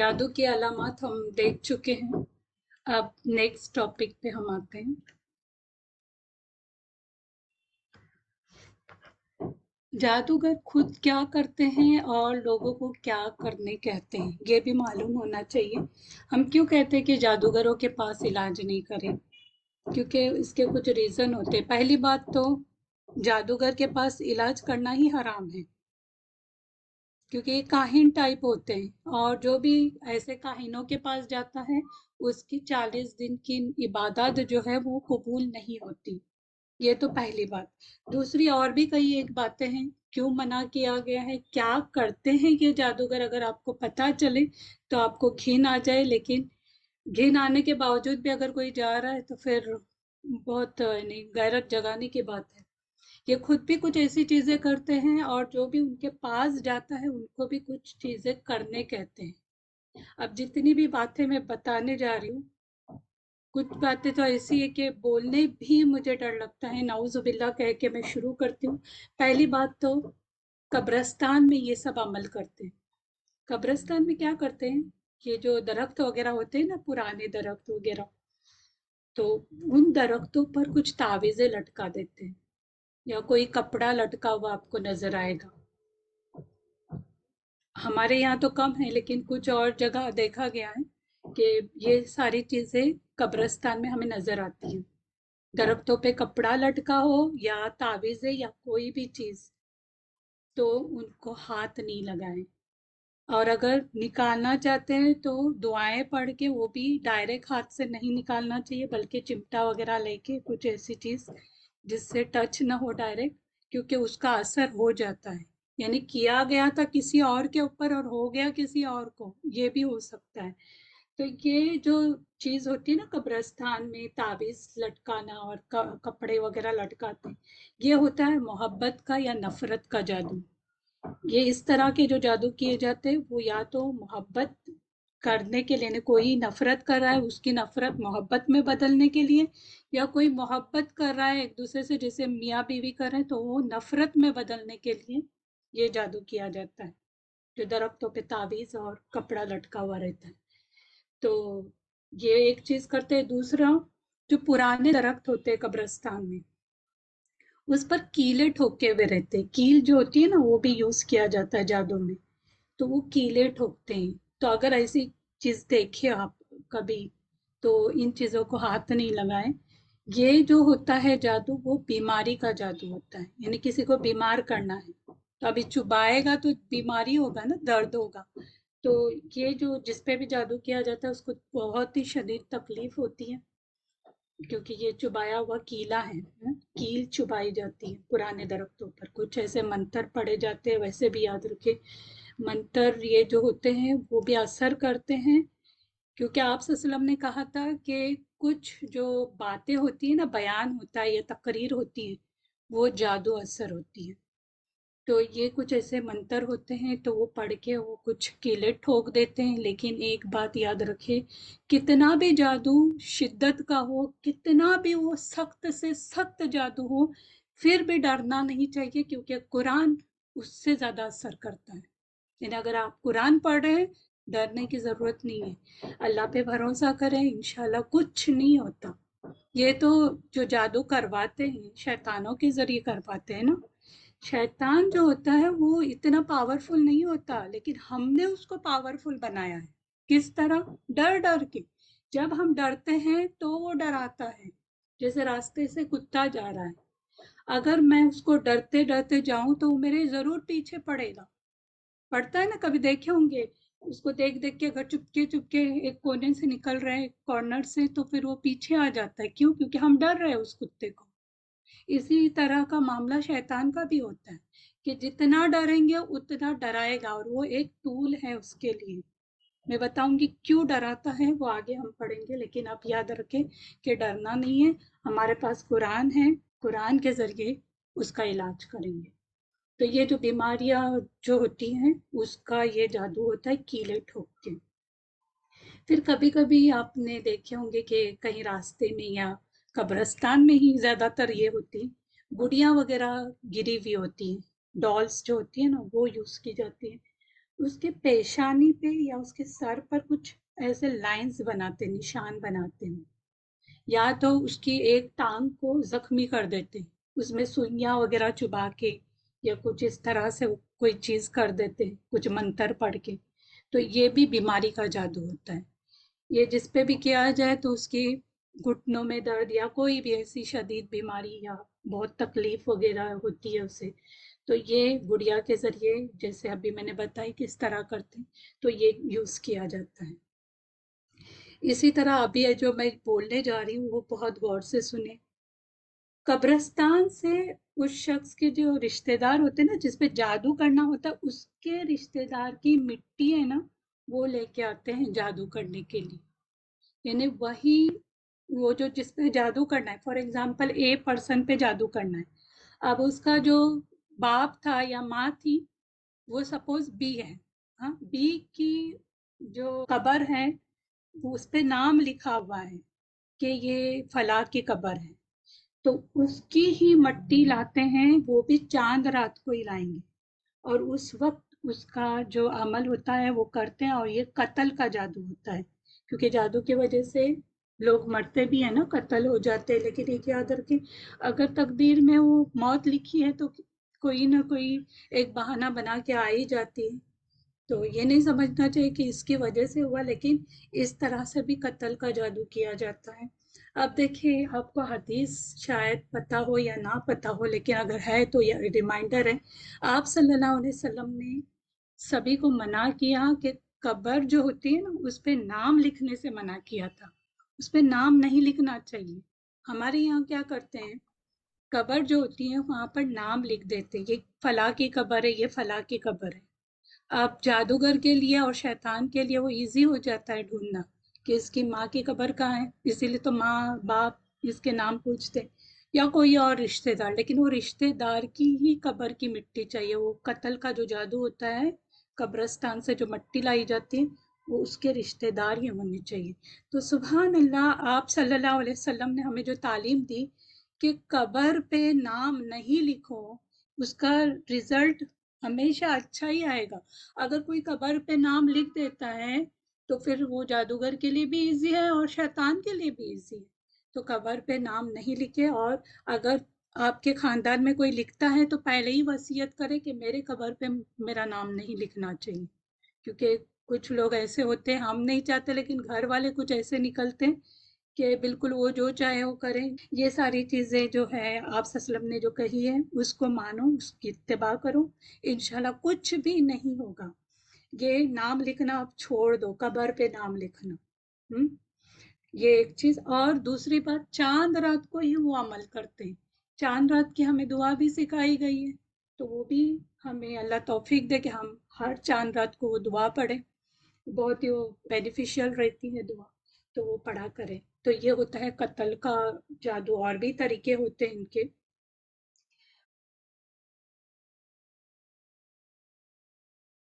جادو کی علامات ہم دیکھ چکے ہیں۔ اب نیکسٹ ٹاپک پہ ہم آتے ہیں۔ جادوگر خود کیا کرتے ہیں اور لوگوں کو کیا کرنے کہتے ہیں؟ یہ بھی معلوم ہونا چاہیے۔ ہم کیوں کہتے ہیں کہ جادوگروں کے پاس علاج نہیں کریں؟ کیونکہ اس کے کچھ ریزن ہوتے پہلی بات تو جادوگر کے پاس علاج کرنا ہی حرام ہے۔ کیونکہ یہ کاہن ٹائپ ہوتے ہیں اور جو بھی ایسے کاہنوں کے پاس جاتا ہے، اس کی چالیس دن کی عبادت جو ہے وہ قبول نہیں ہوتی۔ یہ تو پہلی بات۔ دوسری اور بھی کئی ایک باتیں ہیں۔ کیوں منع کیا گیا ہے؟ کیا کرتے ہیں یہ جادوگر؟ اگر آپ کو پتہ چلے تو آپ کو گھن آ جائے، لیکن گھن آنے کے باوجود بھی اگر کوئی جا رہا ہے تو پھر بہت یعنی غیرت جگانے کی بات ہے۔ یہ خود بھی کچھ ایسی چیزیں کرتے ہیں اور جو بھی ان کے پاس جاتا ہے ان کو بھی کچھ چیزیں کرنے کہتے ہیں۔ اب جتنی بھی باتیں میں بتانے جا رہی ہوں، کچھ باتیں تو ایسی ہے کہ بولنے بھی مجھے ڈر لگتا ہے۔ ناؤز باللہ کہہ کے میں شروع کرتی ہوں۔ پہلی بات تو قبرستان میں یہ سب عمل کرتے ہیں۔ قبرستان میں کیا کرتے ہیں؟ یہ جو درخت وغیرہ ہوتے ہیں نا، پرانے درخت وغیرہ، تو ان درختوں پر کچھ تعویذیں لٹکا دیتے ہیں۔ یا کوئی کپڑا لٹکا ہوا آپ کو نظر آئے گا۔ ہمارے یہاں تو کم ہے لیکن کچھ اور جگہ دیکھا گیا ہے کہ یہ ساری چیزیں قبرستان میں ہمیں نظر آتی ہیں۔ درختوں پہ کپڑا لٹکا ہو یا تعویذ یا کوئی بھی چیز، تو ان کو ہاتھ نہیں لگائیں۔ اور اگر نکالنا چاہتے ہیں تو دعائیں پڑھ کے وہ بھی ڈائریکٹ ہاتھ سے نہیں نکالنا چاہیے، بلکہ چمٹا وغیرہ لے کے کچھ ایسی چیز جس سے ٹچ نہ ہو ڈائریکٹ، کیونکہ اس کا اثر ہو جاتا ہے۔ یعنی کیا گیا تھا کسی اور کے اوپر اور ہو گیا کسی اور کو، یہ بھی ہو سکتا ہے۔ تو یہ جو چیز ہوتی ہے نا قبرستان میں تعویذ لٹکانا اور کپڑے وغیرہ لٹکاتے، یہ ہوتا ہے محبت کا یا نفرت کا جادو۔ یہ اس طرح کے جو جادو کیے جاتے وہ یا تو محبت کرنے کے لیے، کوئی نفرت کر رہا ہے، اس کی نفرت محبت میں بدلنے کے لیے، یا کوئی محبت کر رہا ہے ایک دوسرے سے جیسے میاں بیوی کر رہے ہیں، تو وہ نفرت میں بدلنے کے لیے یہ جادو کیا جاتا ہے، جو درختوں پہ تعویذ اور کپڑا لٹکا ہوا رہتا ہے۔ تو یہ ایک چیز کرتے دوسرا، جو پرانے درخت ہوتے ہیں قبرستان میں، اس پر کیلے ٹھوکے ہوئے رہتے کیل جو ہوتی ہے نا، وہ بھی یوز کیا جاتا ہے جادو میں۔ تو وہ کیلے ٹھوکتے ہیں۔ تو اگر ایسی چیز دیکھے آپ کبھی، تو ان چیزوں کو ہاتھ نہیں لگائیں۔ یہ جو ہوتا ہے جادو، وہ بیماری کا جادو ہوتا ہے یعنی کسی کو بیمار کرنا ہے۔ تو ابھی چبائے گا تو بیماری ہوگا نا، درد ہوگا۔ تو یہ جو جس پہ بھی جادو کیا جاتا ہے، اس کو بہت ہی شدید تکلیف ہوتی ہے، کیونکہ یہ چبایا ہوا کیلا ہے۔ کیل چبائی جاتی ہے پرانے درختوں پر، کچھ ایسے منتر پڑے جاتے ہیں، ویسے بھی یاد رکھے منتر یہ جو ہوتے ہیں وہ بھی اثر کرتے ہیں۔ کیونکہ آپ صلی اللہ علیہ وسلم نے کہا تھا کہ کچھ جو باتیں ہوتی ہیں نا، بیان ہوتا ہے یا تقریر ہوتی ہیں، وہ جادو اثر ہوتی ہیں۔ تو یہ کچھ ایسے منتر ہوتے ہیں، تو وہ پڑھ کے وہ کچھ کیلے ٹھوک دیتے ہیں۔ لیکن ایک بات یاد رکھے، کتنا بھی جادو شدت کا ہو، کتنا بھی وہ سخت سے سخت جادو ہو، پھر بھی ڈرنا نہیں چاہیے، کیونکہ قرآن اس سے زیادہ اثر کرتا ہے۔ یعنی اگر آپ قرآن پڑھ رہے ہیں، ڈرنے کی ضرورت نہیں ہے۔ اللہ پہ بھروسہ کریں، انشاءاللہ کچھ نہیں ہوتا۔ یہ تو جو جادو کرواتے ہیں، شیطانوں کے ذریعے کرواتے ہیں نا۔ شیطان جو ہوتا ہے، وہ اتنا پاورفل نہیں ہوتا، لیکن ہم نے اس کو پاورفل بنایا ہے۔ کس طرح؟ ڈر ڈر کے۔ جب ہم ڈرتے ہیں تو وہ ڈراتا ہے۔ جیسے راستے سے کتا جا رہا ہے۔ اگر میں اس کو ڈرتے ڈرتے جاؤں تو وہ میرے ضرور پیچھے پڑے گا۔ پڑھتا ہے نا، کبھی دیکھے ہوں گے۔ اس کو دیکھ دیکھ کے اگر چپکے چپکے ایک کونے سے نکل رہے ہیں، کارنر سے، تو پھر وہ پیچھے آ جاتا ہے۔ کیوں؟ کیونکہ ہم ڈر رہے ہیں اس کتے کو۔ اسی طرح کا معاملہ شیطان کا بھی ہوتا ہے کہ جتنا ڈریں گے، اتنا ڈرائے گا، اور وہ ایک ٹول ہے اس کے لیے۔ میں بتاؤں گی کیوں ڈراتا ہے، وہ آگے ہم پڑھیں گے۔ لیکن آپ یاد رکھیں کہ ڈرنا نہیں ہے۔ ہمارے پاس قرآن ہے، قرآن کے ذریعے اس کا علاج کریں گے۔ تو یہ جو بیماریاں جو ہوتی ہیں، اس کا یہ جادو ہوتا ہے، کیلے ٹھوکتے ہیں۔ پھر کبھی کبھی آپ نے دیکھے ہوں گے کہ کہیں راستے میں یا قبرستان میں ہی زیادہ تر یہ ہوتی گڑیاں وغیرہ گری ہوئی ہوتی ہیں۔ ڈالس جو ہوتی ہیں نا، وہ یوز کی جاتی ہیں۔ اس کے پیشانی پہ یا اس کے سر پر کچھ ایسے لائنز بناتے ہیں، نشان بناتے ہیں۔ یا تو اس کی ایک ٹانگ کو زخمی کر دیتے ہیں، اس میں سوئیاں وغیرہ چبا کے یا کچھ اس طرح سے کوئی چیز کر دیتے کچھ منتر پڑھ کے، تو یہ بھی بیماری کا جادو ہوتا ہے۔ یہ جس پہ بھی کیا جائے تو اس کی گھٹنوں میں درد یا کوئی بھی ایسی شدید بیماری یا بہت تکلیف وغیرہ ہوتی ہے اسے، تو یہ گڑیا کے ذریعے جیسے ابھی میں نے بتائی کس طرح کرتے تو یہ یوز کیا جاتا ہے۔ اسی طرح ابھی جو میں بولنے جا رہی ہوں وہ بہت غور سے سنیں۔ قبرستان سے اس شخص کے جو رشتہ دار ہوتے ہیں نا، جس پہ جادو کرنا ہوتا ہے، اس کے رشتہ دار کی مٹی ہے نا، وہ لے کے آتے ہیں جادو کرنے کے لیے۔ یعنی وہی وہ جو جس پہ جادو کرنا ہے فار ایگزامپل اے پرسن پہ جادو کرنا ہے۔ اب اس کا جو باپ تھا یا ماں تھی، وہ سپوز بی ہے۔ ہاں بی کی جو قبر ہے اس پہ نام لکھا ہوا ہے کہ یہ فلاں کی قبر ہے۔ تو اس کی ہی مٹی لاتے ہیں، وہ بھی چاند رات کو ہی لائیں گے۔ اور اس وقت اس کا جو عمل ہوتا ہے، وہ کرتے ہیں اور یہ قتل کا جادو ہوتا ہے۔ کیونکہ جادو کی وجہ سے لوگ مرتے بھی ہیں نا، قتل ہو جاتے ہیں۔ لیکن ایک یاد رکھیں، اگر تقدیر میں وہ موت لکھی ہے تو کوئی نہ کوئی ایک بہانہ بنا کے آ ہی جاتی ہے۔ تو یہ نہیں سمجھنا چاہیے کہ اس کی وجہ سے ہوا، لیکن اس طرح سے بھی قتل کا جادو کیا جاتا ہے۔ اب دیکھیں، آپ کو حدیث شاید پتہ ہو یا نہ پتہ ہو، لیکن اگر ہے تو یہ ریمائنڈر ہے۔ آپ صلی اللہ علیہ وسلم نے سبھی کو منع کیا کہ قبر جو ہوتی ہے نا، اس پہ نام لکھنے سے منع کیا تھا۔ اس پہ نام نہیں لکھنا چاہیے۔ ہمارے یہاں کیا کرتے ہیں؟ قبر جو ہوتی ہے، وہاں پر نام لکھ دیتے یہ فلاں کی قبر ہے، یہ فلاں کی قبر ہے۔ اب جادوگر کے لیے اور شیطان کے لیے وہ ایزی ہو جاتا ہے ڈھونڈنا۔ کہ اس کی ماں کی قبر کہاں ہے؟ اسی لیے تو ماں، باپ اس کے نام پوچھتے یا کوئی اور رشتہ دار، لیکن وہ رشتہ دار کی ہی قبر کی مٹی چاہیے۔ وہ قتل کا جو جادو ہوتا ہے، قبرستان سے جو مٹی لائی جاتی ہے، وہ اس کے رشتہ دار ہی ہونی چاہیے۔ تو سبحان اللہ، آپ صلی اللہ علیہ وسلم نے ہمیں جو تعلیم دی کہ قبر پہ نام نہیں لکھو، اس کا رزلٹ ہمیشہ اچھا ہی آئے گا۔ اگر کوئی قبر پہ نام لکھ دیتا ہے تو پھر وہ جادوگر کے لیے بھی ایزی ہے اور شیطان کے لیے بھی ایزی ہے۔ تو قبر پہ نام نہیں لکھے اور اگر آپ کے خاندان میں کوئی لکھتا ہے تو پہلے ہی وصیت کرے کہ میرے قبر پہ میرا نام نہیں لکھنا چاہیے۔ کیونکہ کچھ لوگ ایسے ہوتے ہیں، ہم نہیں چاہتے، لیکن گھر والے کچھ ایسے نکلتے کہ بالکل وہ جو چاہے وہ کریں یہ ساری چیزیں جو ہے آپ وسلم نے جو کہی ہے، اس کو مانو، اس کی اتباع کرو۔ انشاءاللہ کچھ بھی نہیں ہوگا۔ یہ نام لکھنا آپ چھوڑ دو، قبر پہ نام لکھنا۔ ہم؟ یہ ایک چیز۔ اور دوسری بات، چاند رات کو ہی وہ عمل کرتے ہیں۔ چاند رات کی ہمیں دعا بھی سکھائی گئی ہے۔ تو وہ بھی ہمیں اللہ توفیق دے کہ ہم ہر چاند رات کو وہ دعا پڑھیں۔ بہت ہی وہ بینیفیشیل رہتی ہے دعا۔ تو وہ پڑھا کرے تو یہ ہوتا ہے قتل کا جادو، اور بھی طریقے ہوتے ہیں ان کے۔